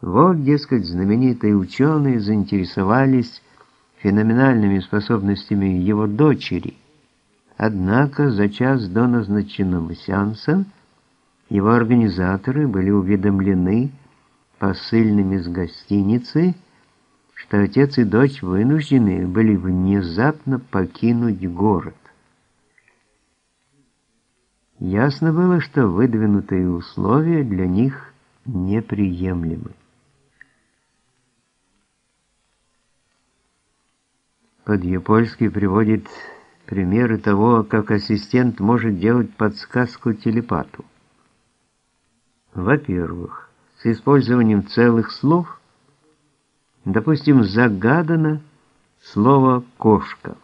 Вот, дескать, знаменитые ученые заинтересовались феноменальными способностями его дочери. Однако за час до назначенного сеанса его организаторы были уведомлены посыльными с гостиницы, что отец и дочь вынуждены были внезапно покинуть город. Ясно было, что выдвинутые условия для них неприемлемы. Подъепольский приводит примеры того, как ассистент может делать подсказку телепату. Во-первых, с использованием целых слов, допустим, загадано слово «кошка».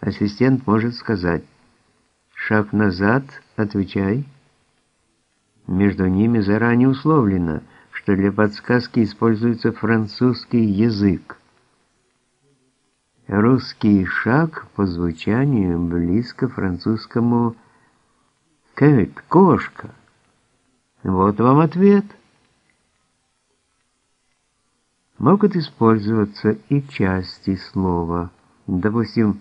Ассистент может сказать «шаг назад, отвечай». Между ними заранее условлено, что для подсказки используется французский язык. Русский шаг по звучанию близко французскому «кэт» — «кошка». Вот вам ответ. Могут использоваться и части слова. Допустим,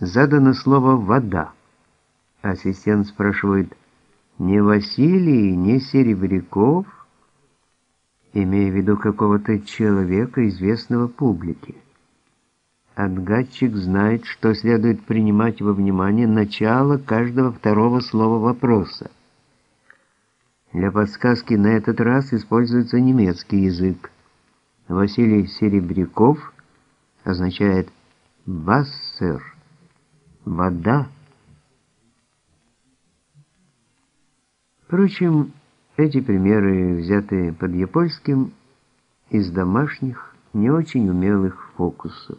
задано слово «вода». Ассистент спрашивает «Не Василий, не Серебряков?» имея в виду какого-то человека, известного публике. Отгадчик знает, что следует принимать во внимание начало каждого второго слова вопроса. Для подсказки на этот раз используется немецкий язык. Василий Серебряков означает «вассер» — «вода». Впрочем, эти примеры взяты под япольским из домашних, не очень умелых фокусов.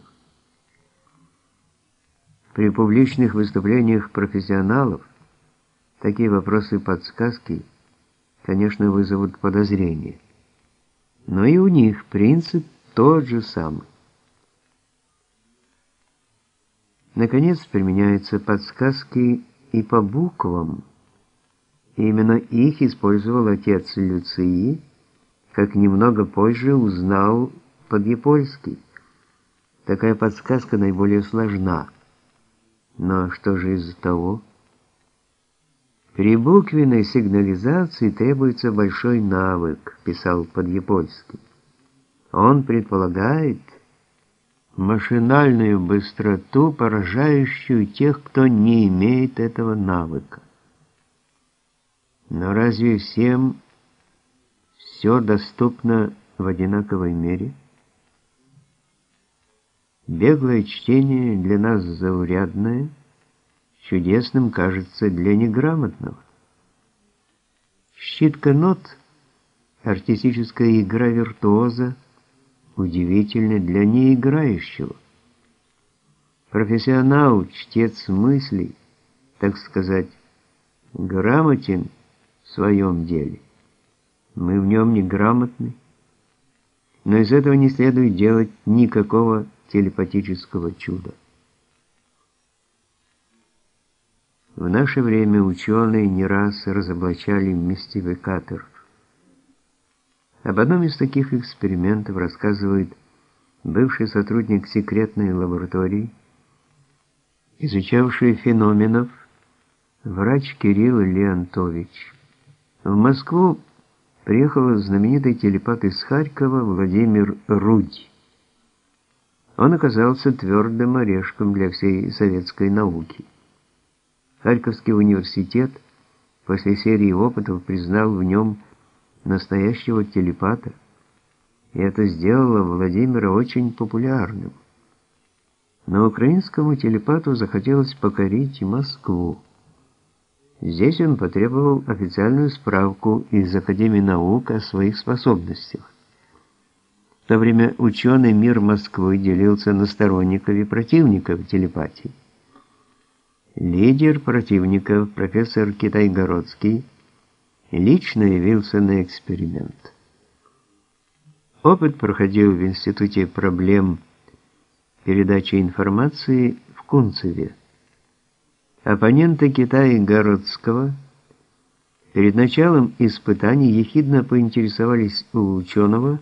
При публичных выступлениях профессионалов такие вопросы-подсказки, конечно, вызовут подозрения. Но и у них принцип тот же самый. Наконец, применяются подсказки и по буквам. И именно их использовал отец Люции, как немного позже узнал под-япольский. Такая подсказка наиболее сложна – но что же из того? При буквенной сигнализации требуется большой навык, писал Подъепольский. Он предполагает машинальную быстроту, поражающую тех, кто не имеет этого навыка. Но разве всем все доступно в одинаковой мере? Беглое чтение для нас заурядное, чудесным кажется для неграмотного. Щитка нот, артистическая игра виртуоза, удивительна для неиграющего. Профессионал, чтец мыслей, так сказать, грамотен в своем деле. Мы в нем неграмотны, но из этого не следует делать никакого телепатического чуда. В наше время ученые не раз разоблачали мистификаторов. Об одном из таких экспериментов рассказывает бывший сотрудник секретной лаборатории, изучавший феноменов, врач Кирилл Леонтович. В Москву приехал знаменитый телепат из Харькова Владимир Рудь. Он оказался твердым орешком для всей советской науки. Харьковский университет после серии опытов признал в нем настоящего телепата, и это сделало Владимира очень популярным. Но украинскому телепату захотелось покорить Москву. Здесь он потребовал официальную справку из Академии наук о своих способностях. В то время ученый мир Москвы делился на сторонников и противников телепатии. Лидер противников, профессор Китайгородский, лично явился на эксперимент. Опыт проходил в Институте проблем передачи информации в Кунцеве. Оппоненты Китая Городского Перед началом испытаний ехидно поинтересовались у ученого,